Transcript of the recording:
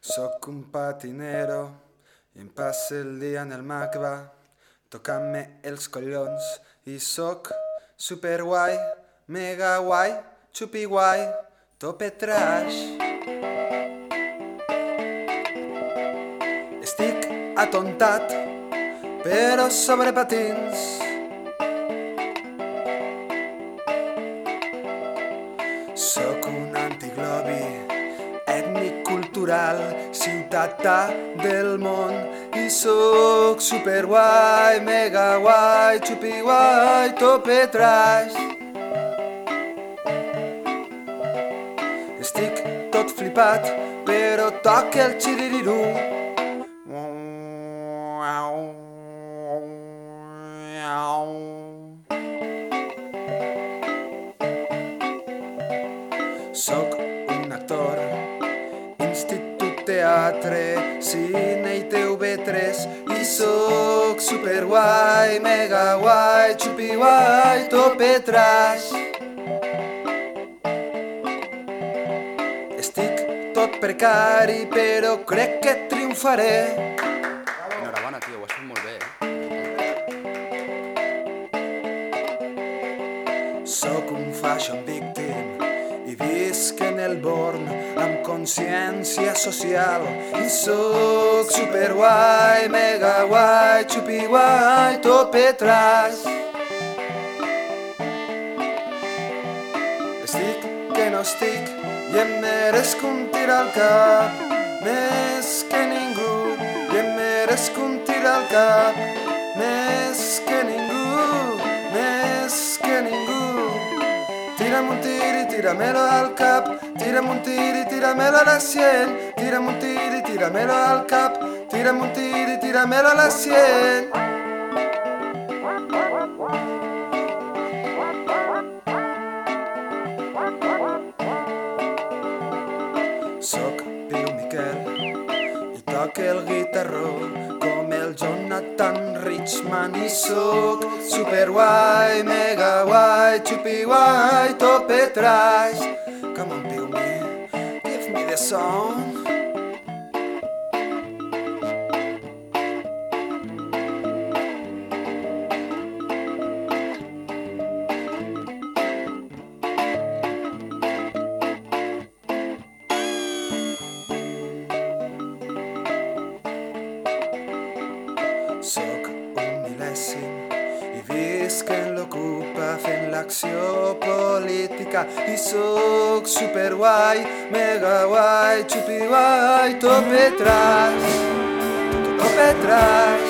Soc un patinero i em passe el dia en el macba tocant-me els collons i soc super guai, mega guai, xupi guai, tope trash. Estic atontat, però sobre patins. Soc un cultural, ciutadà del món i sóc super guai, mega guai, xupi guai, tope trash. Estic tot flipat, però toca el xiririrú. Soc un actor, teatre, cine i TV3 i soc super guai, mega guai, xupi guai, tope trash. Estic tot precari, però crec que triomfaré. Enhorabona, tio, ho has fet molt bé, eh? Sóc un fashion victim visc en el born amb consciència social. I sóc super guai, mega guai, xupi guai, tope trash. Estic que no estic i em meresc un tir al cap. Més que ningú i em meresc un tir al cap tir i tiramelo al cap Tira'm un tir i tiramelo a la sien. Tira'm un tir i tiramelo al cap Tira'm un tir i tiramelo a la sien. Soc Piu Miquel i toque el guitarró com el Jonathan Richman i soc super guai, mega guai, xupi guai, tope trash. Come on, Piu me, give me the song. Fent l'acció política i sóc super guai, mega guai, xupi guai, tope trash, tope trash.